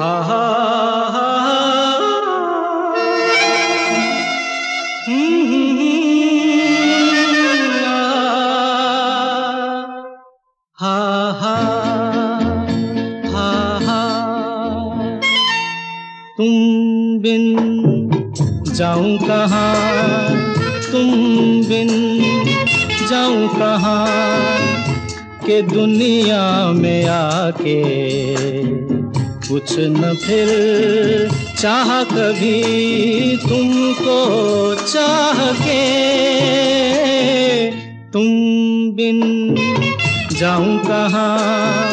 हा हा हा तुम बिन जाऊँ कहाँ? तुम बिन जाऊँ कहाँ? के दुनिया में आके कुछ न फिर चाह कभी तुमको चाह के तुम बिन जाऊँ कहाँ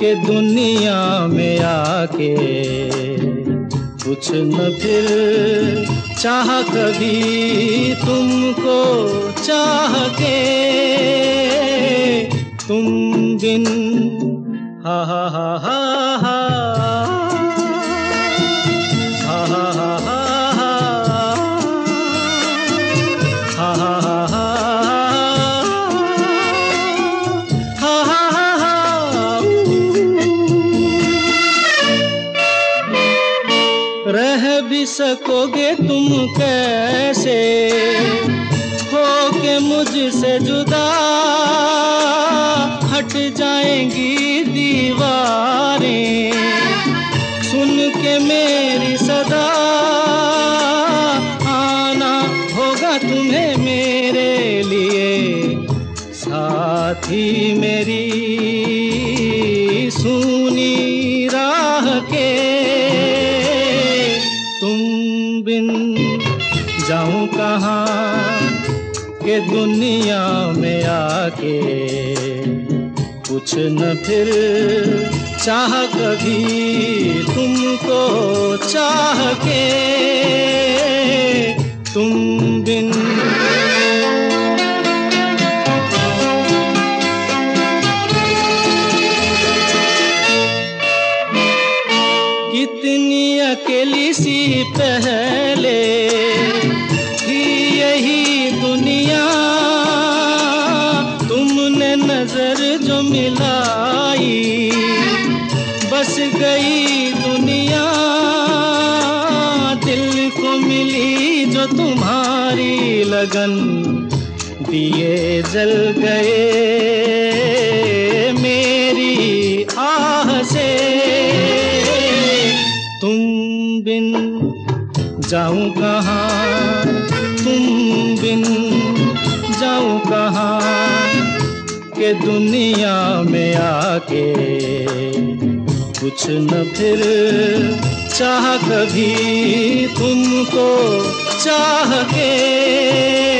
के दुनिया में आके। कुछ न फिर चाह कभी तुमको चाह के तुम बिन हा हा हा हा हा रह भी सकोगे तुम कैसे? हो के मुझसे जुदा के मेरी सदा। आना होगा तुम्हें मेरे लिए। साथी मेरी, सुनी राह के। तुम बिन जाऊँ कहाँ के दुनिया में आके? कुछ न फिर चाह कभी तुमको चाह के। तुम बिन कितनी अकेली सी पहले नज़र जो मिलाई, बस गई दुनिया। दिल को मिली जो तुम्हारी लगन, दिए जल गए मेरी आह से। तुम बिन जाऊँ कहाँ, तुम बिन के दुनिया में आके कुछ न फिर चाह कभी तुमको चाह के।